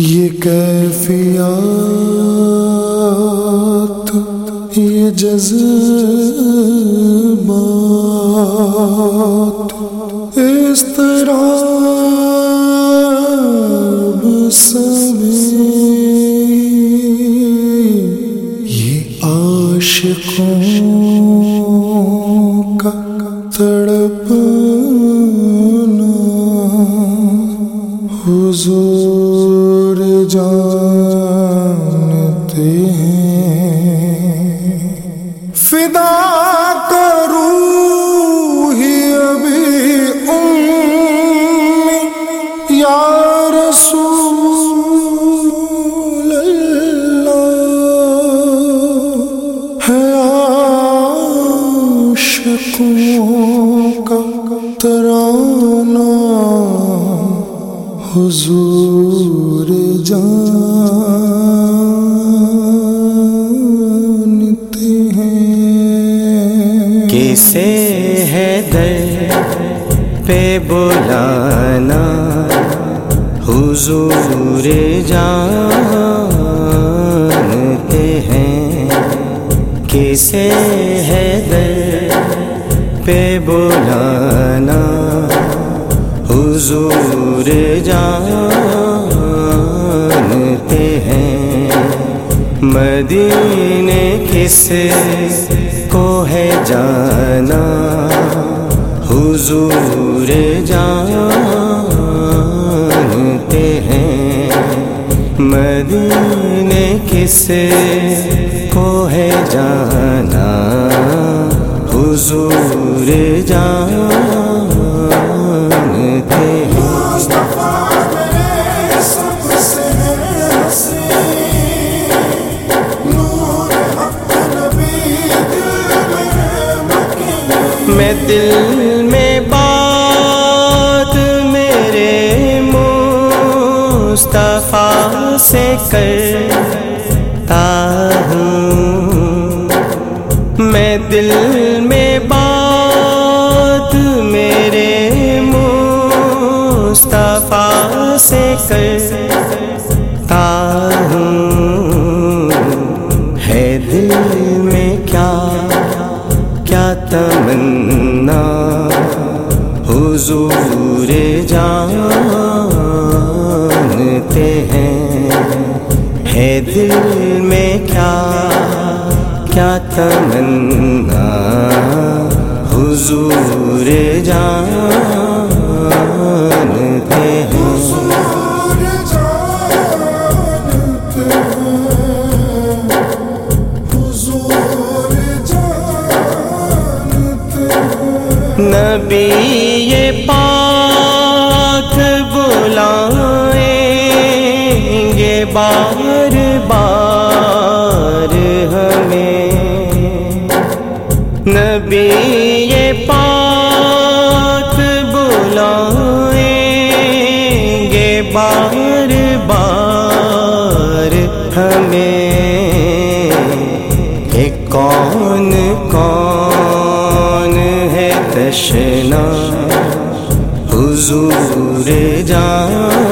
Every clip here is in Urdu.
یہ کیفیات یہ جذبات اس طرح سبھی یہ عاشقوں کا تڑپنا حضور حضور جانتے ہیں۔ کسے ہے در پہ بلانا؟ حضور جانتے ہیں۔ کسے ہے در پہ بلانا؟ حضور جانتے ہیں۔ مدینے کس کو ہے جانا؟ حضور جانتے ہیں۔ مدینے کس کو ہے جانا؟ حضور جانتے دل میں بات میرے مصطفیٰ سے کرتا ہوں۔ میں دل میں بات میرے مصطفیٰ سے کرتا حضور جانتے ہیں ہے۔ دل میں کیا کیا تمنا۔ حضور جانتے ہیں نبی یہ پاک بلائیں گے بار بار ہمیں۔ نبی یہ پاک بلائیں گے بار بار ہمیں۔ کہ کون کون تشنا حضور جان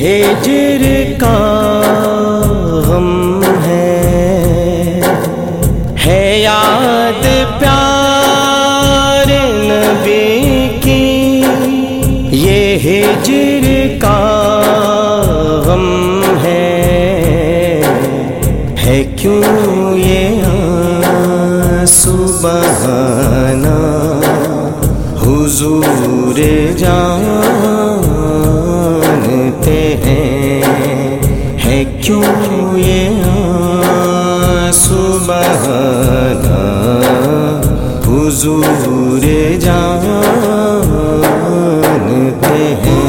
ہجر کا غم ہے۔ ہے یاد پیار نبی کی۔ یہ ہجر کا غم ہے۔ ہے کیوں یہ سبحانہ حضور جانتے کیوں یہ صبح حضور جانتے ہیں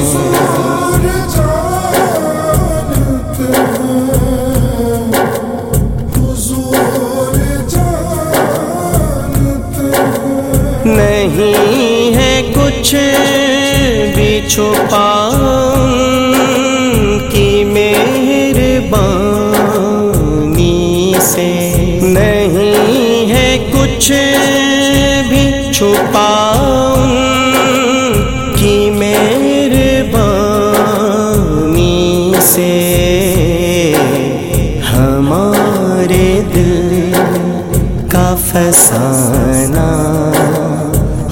نہیں ہے کچھ بھی چھپا کی میں چھپاؤں کی مہربانی سے ہمارے دل کا فسانہ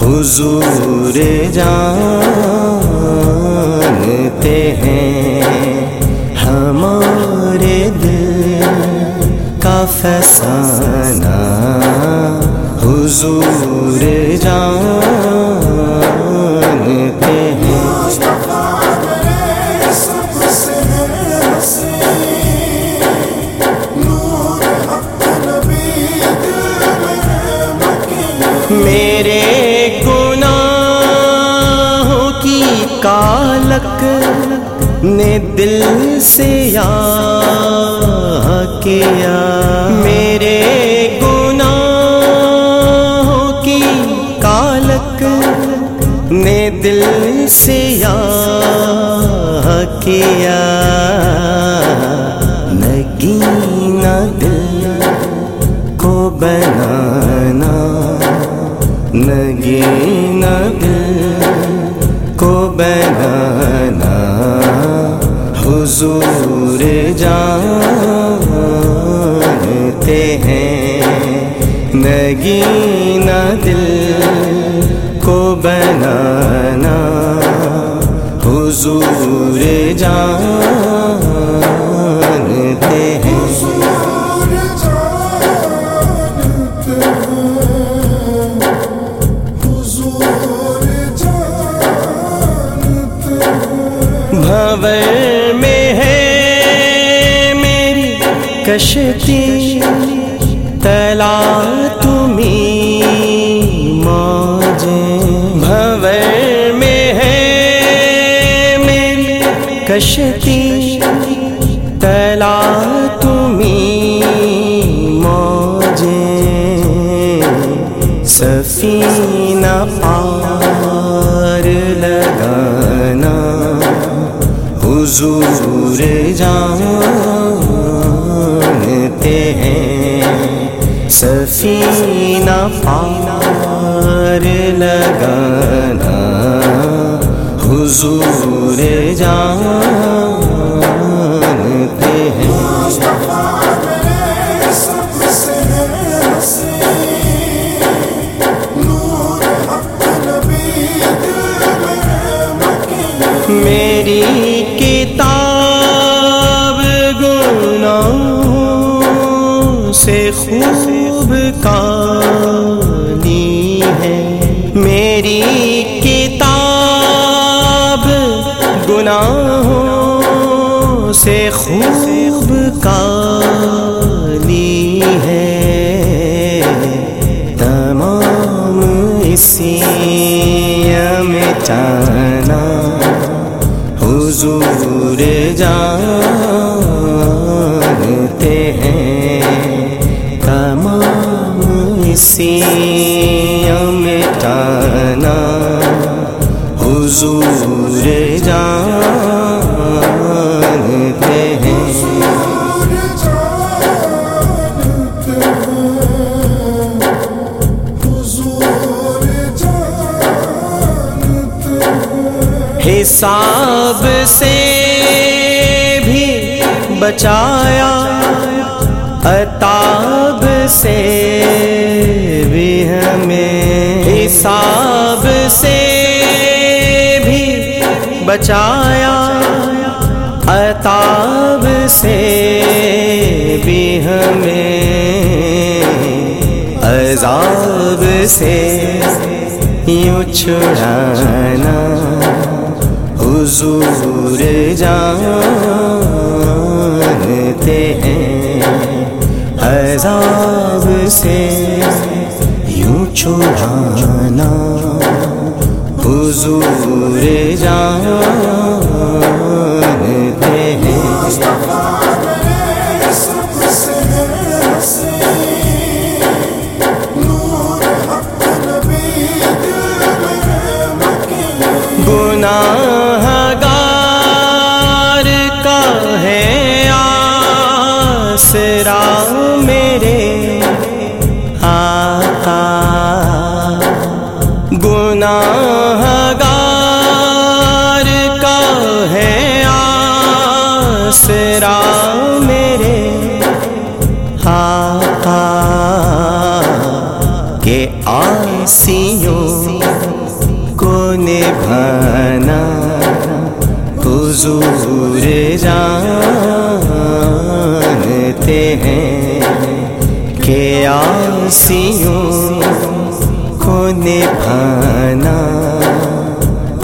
حضور جانتے ہیں ہمارے دل کا فسانہ حضور جانتے ہیں۔ میرے گناہوں کی کالک نے دل سے یا کیا۔ میرے دل سے یا کیا۔ نگینا دل کو بنانا۔ نگینا دل کو بنانا۔ حضور جانتے ہیں۔ نگینا حضور جانتے ہیں۔ بھور میں ہے میری کشتی تلا تمہیں۔ کشتی تلا تمہیں موجے سفینہ پار لگانا، حضور جانتے ہیں۔ سفینہ پار لگانا، حضور جانتے سے خوب کالی ہے۔ میری کتاب گناہوں سے خوب کالی ہے۔ تمام اسی مٹانا حضور تمام مٹانا حضور جانتے ہیں۔ حساب سے بھی بچایا۔ عطاب سے بھی ہمیں حساب سے بھی بچایا۔ عطاب سے بھی ہمیں عذاب سے یوں چھڑانا۔ حضور جان۔ جانتے ہیں۔ عذاب سے یوں چھڑانا حضور جانتے ہیں۔ گناہ آسرا میرے آقا گناہ گار کا ہے آسرا میرے آقا کہ آسیوں کو نبھانا حضور جانتے ہیں کہ آسیوں کو نبھانا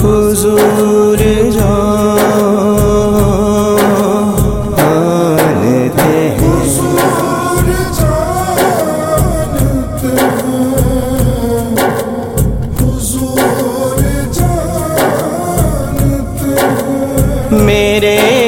حضور جانتے حضور جانتے ہیں۔ میرے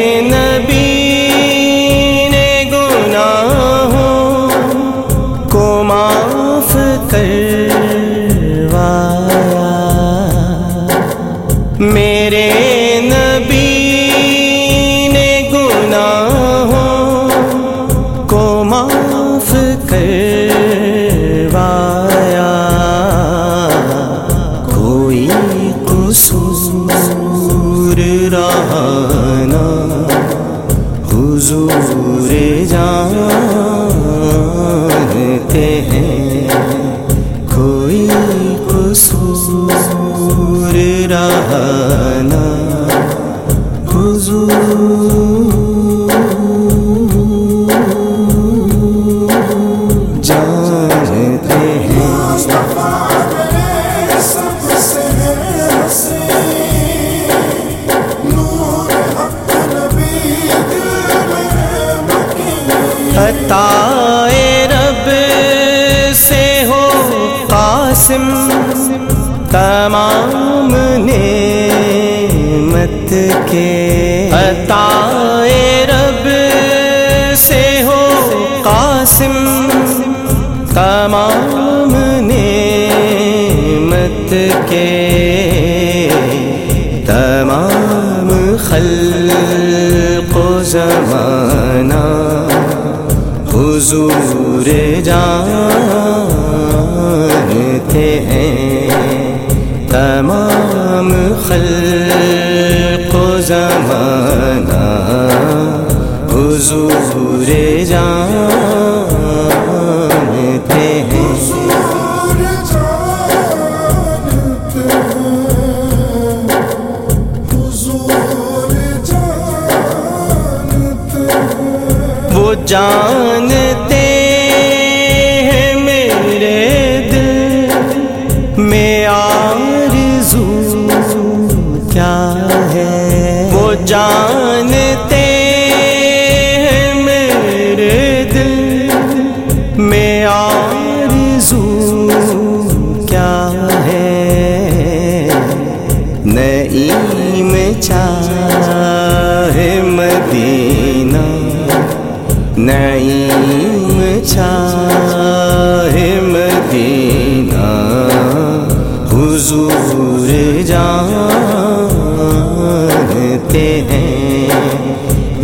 تمام نعمت کے تمام خلق و زمانہ، حضور جانتے ہیں۔ تمام خلق و زمانہ، حضور جانتے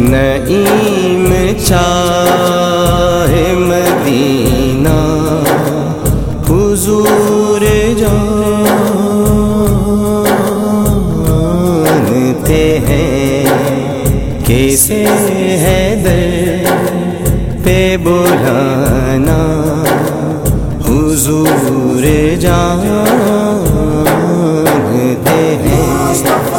نعیم چاہے مدینہ حضور جانتے ہیں کیسے ہے در پہ بلانا حضور جانتے ہیں